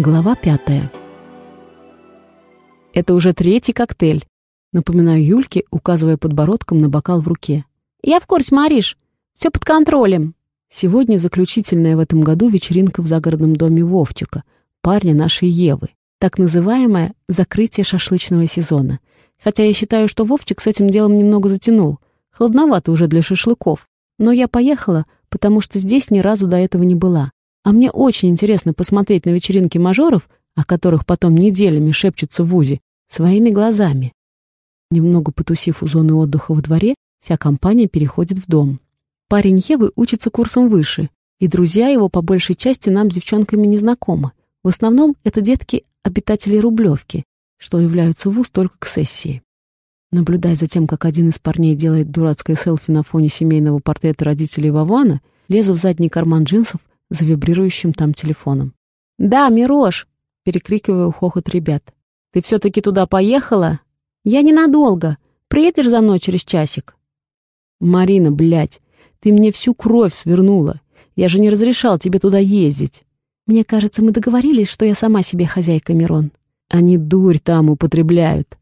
Глава пятая. Это уже третий коктейль. Напоминаю Юльке, указывая подбородком на бокал в руке. «Я в курсе, Мариш. Все под контролем». Сегодня заключительная в этом году вечеринка в загородном доме Вовчика, парня нашей Евы. Так называемое «закрытие шашлычного сезона». Хотя я считаю, что Вовчик с этим делом немного затянул. Холодновато уже для шашлыков. Но я поехала, потому что здесь ни разу до этого не была. А мне очень интересно посмотреть на вечеринки мажоров, о которых потом неделями шепчутся в УЗИ, своими глазами. Немного потусив у зоны отдыха во дворе, вся компания переходит в дом. Парень Евы учится курсом выше, и друзья его по большей части нам с девчонками не знакомы. В основном это детки обитатели Рублевки, что являются в ВУЗ только к сессии. Наблюдая за тем, как один из парней делает дурацкое селфи на фоне семейного портрета родителей Вована, лезу в задний карман джинсов за вибрирующим там телефоном. «Да, Мирош!» — перекрикиваю хохот ребят. «Ты все-таки туда поехала?» «Я ненадолго. Приедешь за мной через часик?» «Марина, блядь, ты мне всю кровь свернула. Я же не разрешал тебе туда ездить». «Мне кажется, мы договорились, что я сама себе хозяйка, Мирон». «Они дурь там употребляют».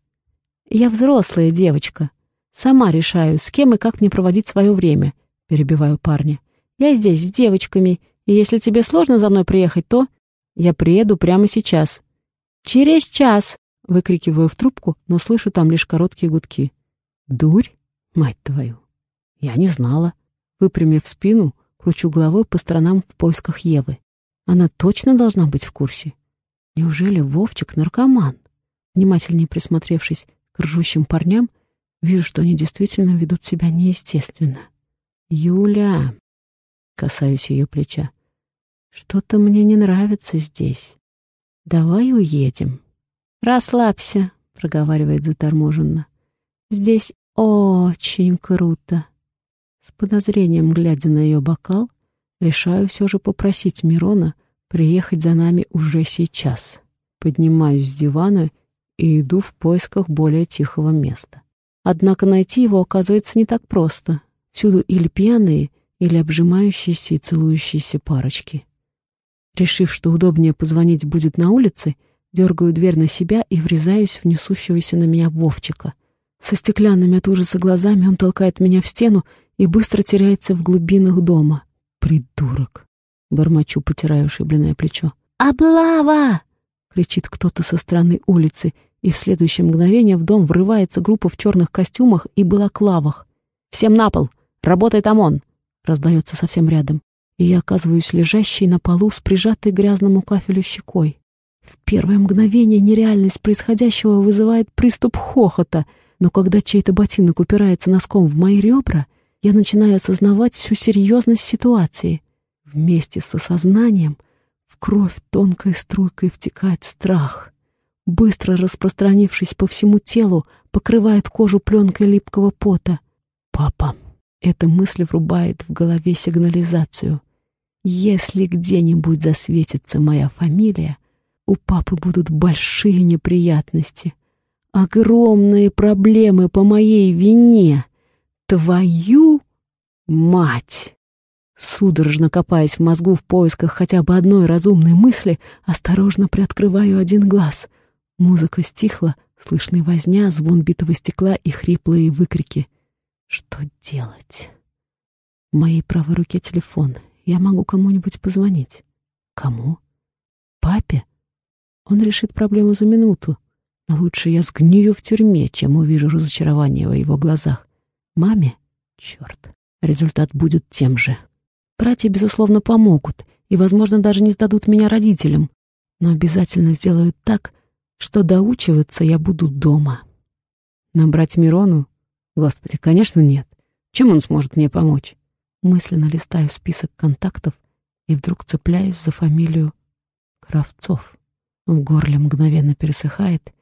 «Я взрослая девочка. Сама решаю, с кем и как мне проводить свое время», — перебиваю парня. «Я здесь с девочками и если тебе сложно за мной приехать, то я приеду прямо сейчас. Через час, выкрикиваю в трубку, но слышу там лишь короткие гудки. Дурь, мать твою. Я не знала. Выпрямив спину, кручу головой по сторонам в поисках Евы. Она точно должна быть в курсе. Неужели Вовчик наркоман? Внимательнее присмотревшись к ржущим парням, вижу, что они действительно ведут себя неестественно. «Юля!» — касаюсь ее плеча. Что-то мне не нравится здесь. Давай уедем. Расслабься, проговаривает заторможенно. Здесь очень круто. С подозрением глядя на ее бокал, решаю все же попросить Мирона приехать за нами уже сейчас. Поднимаюсь с дивана и иду в поисках более тихого места. Однако найти его оказывается не так просто. Всюду или пьяные, или обжимающиеся и целующиеся парочки. Решив, что удобнее позвонить будет на улице, дергаю дверь на себя и врезаюсь в несущегося на меня Вовчика. Со стеклянными от ужаса глазами он толкает меня в стену и быстро теряется в глубинах дома. «Придурок!» — бормочу, потирая ушибленное плечо. «Облава!» — кричит кто-то со стороны улицы, и в следующее мгновение в дом врывается группа в черных костюмах и балаклавах. «Всем на пол! Работает ОМОН!» — раздается совсем рядом и я оказываюсь лежащей на полу с прижатой к грязному кафелю щекой. В первое мгновение нереальность происходящего вызывает приступ хохота, но когда чей-то ботинок упирается носком в мои ребра, я начинаю осознавать всю серьезность ситуации. Вместе с осознанием в кровь тонкой струйкой втекает страх. Быстро распространившись по всему телу, покрывает кожу пленкой липкого пота. «Папа!» Эта мысль врубает в голове сигнализацию. Если где-нибудь засветится моя фамилия, у папы будут большие неприятности. Огромные проблемы по моей вине. Твою мать! Судорожно копаясь в мозгу в поисках хотя бы одной разумной мысли, осторожно приоткрываю один глаз. Музыка стихла, слышны возня, звон битого стекла и хриплые выкрики. Что делать? В моей правой руке телефон — я могу кому-нибудь позвонить. Кому? Папе? Он решит проблему за минуту. Но лучше я сгнию в тюрьме, чем увижу разочарование в его глазах. Маме? Черт. Результат будет тем же. Братья, безусловно, помогут и, возможно, даже не сдадут меня родителям, но обязательно сделают так, что доучиваться я буду дома. Набрать Мирону? Господи, конечно, нет. Чем он сможет мне помочь? Мысленно листаю список контактов и вдруг цепляюсь за фамилию Кравцов. В горле мгновенно пересыхает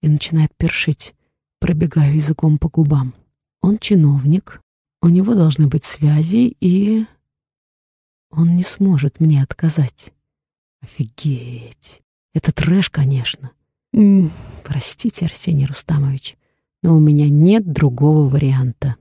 и начинает першить. Пробегаю языком по губам. Он чиновник, у него должны быть связи, и... Он не сможет мне отказать. Офигеть! Это трэш, конечно. М -м, простите, Арсений Рустамович, но у меня нет другого варианта.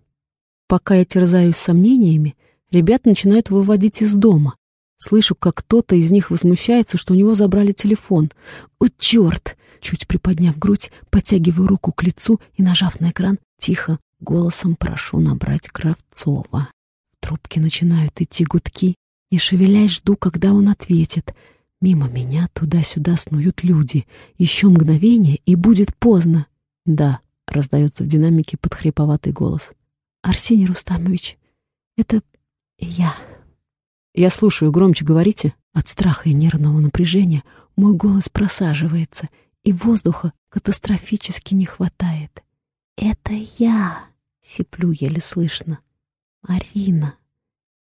Пока я терзаюсь сомнениями, ребят начинают выводить из дома. Слышу, как кто-то из них возмущается, что у него забрали телефон. «О, черт!» Чуть приподняв грудь, подтягиваю руку к лицу и, нажав на экран, тихо, голосом прошу набрать Кравцова. В трубке начинают идти гудки. Не шевелясь, жду, когда он ответит. Мимо меня туда-сюда снуют люди. Еще мгновение, и будет поздно. «Да», — раздается в динамике подхреповатый голос. «Арсений Рустамович, это я». «Я слушаю, громче говорите». От страха и нервного напряжения мой голос просаживается, и воздуха катастрофически не хватает. «Это я!» — сиплю еле слышно. «Марина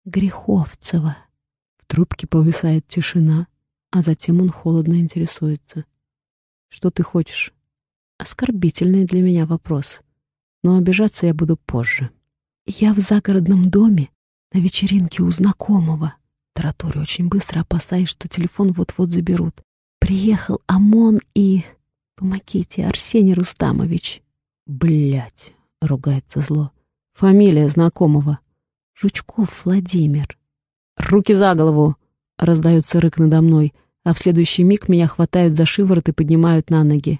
Греховцева». В трубке повисает тишина, а затем он холодно интересуется. «Что ты хочешь?» Оскорбительный для меня вопрос, но обижаться я буду позже. «Я в загородном доме на вечеринке у знакомого. Тараторю очень быстро, опасаясь, что телефон вот-вот заберут. Приехал ОМОН и... Помогите, Арсений Рустамович. Блять, ругается зло. Фамилия знакомого. Жучков Владимир. Руки за голову! Раздается рык надо мной, а в следующий миг меня хватают за шиворот и поднимают на ноги.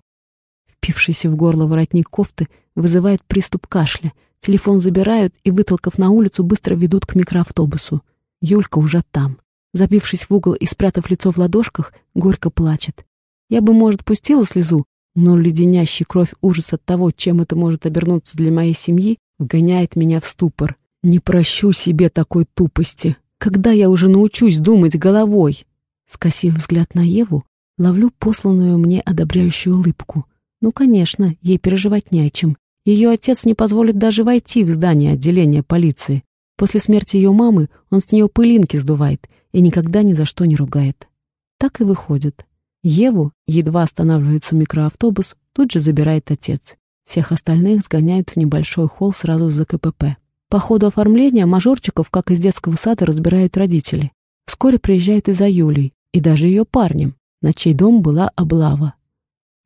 Впившийся в горло воротник кофты вызывает приступ кашля — Телефон забирают и, вытолкав на улицу, быстро ведут к микроавтобусу. Юлька уже там. Забившись в угол и спрятав лицо в ладошках, горько плачет. Я бы, может, пустила слезу, но леденящий кровь ужас от того, чем это может обернуться для моей семьи, вгоняет меня в ступор. Не прощу себе такой тупости. Когда я уже научусь думать головой? Скосив взгляд на Еву, ловлю посланную мне одобряющую улыбку. Ну, конечно, ей переживать не о чем. Ее отец не позволит даже войти в здание отделения полиции. После смерти ее мамы он с нее пылинки сдувает и никогда ни за что не ругает. Так и выходит. Еву, едва останавливается микроавтобус, тут же забирает отец. Всех остальных сгоняют в небольшой холл сразу за КПП. По ходу оформления мажорчиков, как из детского сада, разбирают родители. Вскоре приезжают и за Юлей, и даже ее парнем, на чей дом была облава.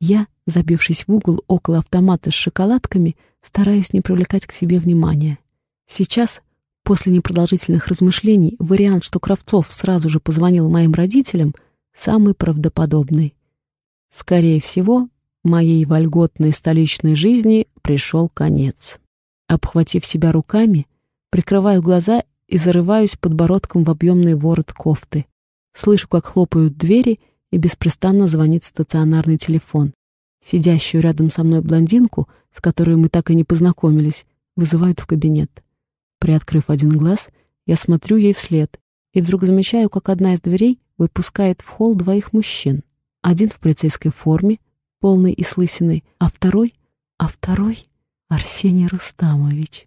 Я, забившись в угол около автомата с шоколадками, стараюсь не привлекать к себе внимания. Сейчас, после непродолжительных размышлений, вариант, что Кравцов сразу же позвонил моим родителям, самый правдоподобный. Скорее всего, моей вольготной столичной жизни пришел конец. Обхватив себя руками, прикрываю глаза и зарываюсь подбородком в объемный ворот кофты. Слышу, как хлопают двери — и беспрестанно звонит стационарный телефон. Сидящую рядом со мной блондинку, с которой мы так и не познакомились, вызывают в кабинет. Приоткрыв один глаз, я смотрю ей вслед и вдруг замечаю, как одна из дверей выпускает в холл двоих мужчин. Один в полицейской форме, полный и слысиной, а второй, а второй — Арсений Рустамович.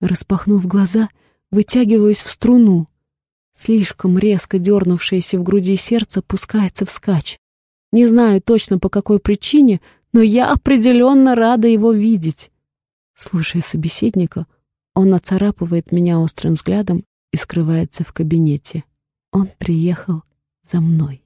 Распахнув глаза, вытягиваюсь в струну, Слишком резко дернувшееся в груди сердце пускается вскачь. Не знаю точно по какой причине, но я определенно рада его видеть. Слушая собеседника, он оцарапывает меня острым взглядом и скрывается в кабинете. Он приехал за мной.